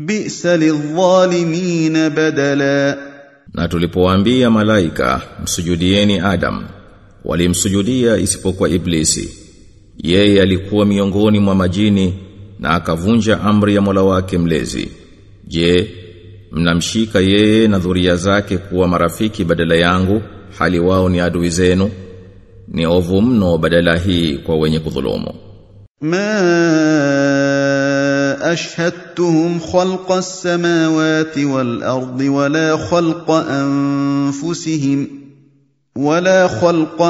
Bisa lidhalimina badala. Na tulipowaambia malaika msujudieni Adam walimsujudia isipokuwa iblisi. Yeye alikuwa miongoni mwa majini na akavunja amri ya Mola wake mlezi. Je mnamshika yeye na dhuria zake kuwa marafiki badala yangu hali wao ni adui zenu? Ni ovu mno badala hii kwa wenye kudhulumu. Ma أشهدتهم خلق السماوات والأرض ولا خلق أنفسهم ولا خلق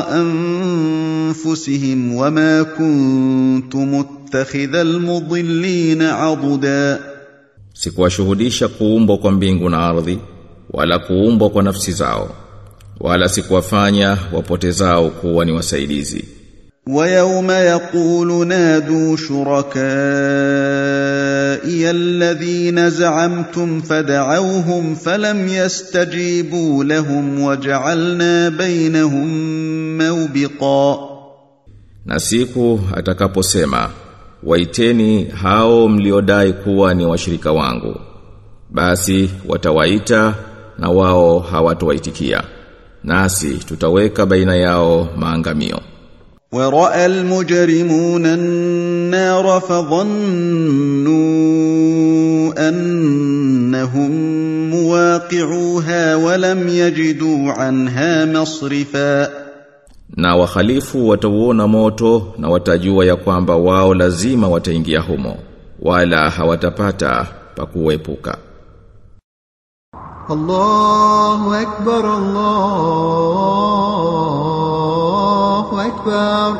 أنفسهم وما كنت متخذ المضلين عضدا sikuwashuhudisha kuumbwa kwa mbingu na ardhi wala kuumbwa kwa nafsi zao wala sikuwafanya wapotezao kuwa ni wasaidizi ويوم يقول نادوا شركائي الذين زعمتم فدعوهم فلم يستجيبوا لهم وجعلنا بينهم موبقا na siku atakaposema waiteni hao mliodai kuwa ni washirika wangu basi watawaita na wao hawatowaitikia nasi tutaweka baina yao maangamio وراى المجرمون النار فظنوا مواقعوها ولم يجدوا عنها مصرفا na wakhalifu watauona moto na watajua ya kwamba wao lazima wataingia humo wala hawatapata pa kuepuka الله أكبر الله أكبر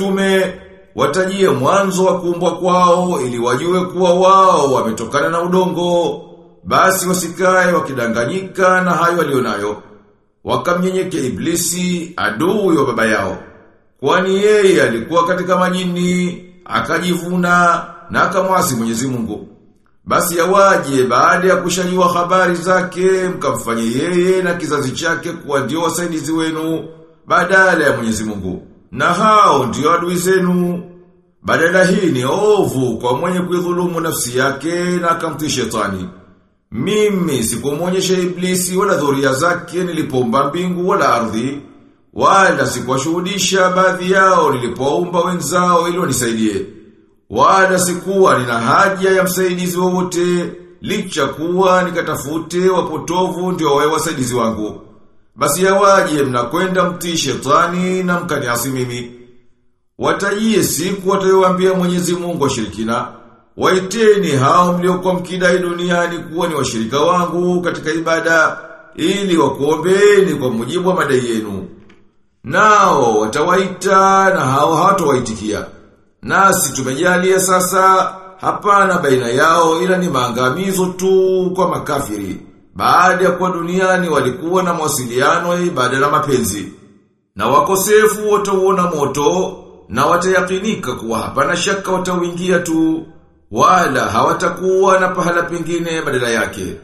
Mtume, watajie mwanzo wa kuumbwa kwao ili wajue kuwa wao wametokana na udongo, basi wasikae wakidanganyika na hayo walionayo. Wakamnyenyekea Iblisi, adui wa baba yao. Kwani yeye alikuwa katika majini, akajivuna na akamwasi Mwenyezi Mungu. Basi yawaje baada ya kushajua habari zake mkamfanye yeye na kizazi chake kuwa ndio wasaidizi wenu badala ya Mwenyezi Mungu. Na hao ndio adui zenu. Badala hii ni ovu kwa mwenye kuidhulumu nafsi yake na akamtii shetani. Mimi sikumwonyesha iblisi wala dhuria zake nilipomba mbingu wala ardhi, wala sikuwashuhudisha baadhi yao nilipoumba wenzao ili wanisaidie. Wala sikuwa nina haja ya msaidizi wowote, licha kuwa nikatafute wapotovu ndio wawe wasaidizi wangu. Basi yawaje mnakwenda mtii shetani na mkaniasi mimi. Watajie siku watayowaambia Mwenyezi Mungu washirikina. Waiteni hao mliokuwa mkidai duniani kuwa ni washirika wangu katika ibada ili wakuombeeni kwa mujibu wa madai yenu. Nao watawaita na hao hawatawaitikia. Nasi tumejalia sasa hapana baina yao ila ni maangamizo tu kwa makafiri. Baada ya kuwa duniani walikuwa na mawasiliano ya ibada na mapenzi. Na wakosefu watauona moto na watayakinika kuwa hapana shaka watauingia tu wala hawatakuwa na pahala pengine badala yake.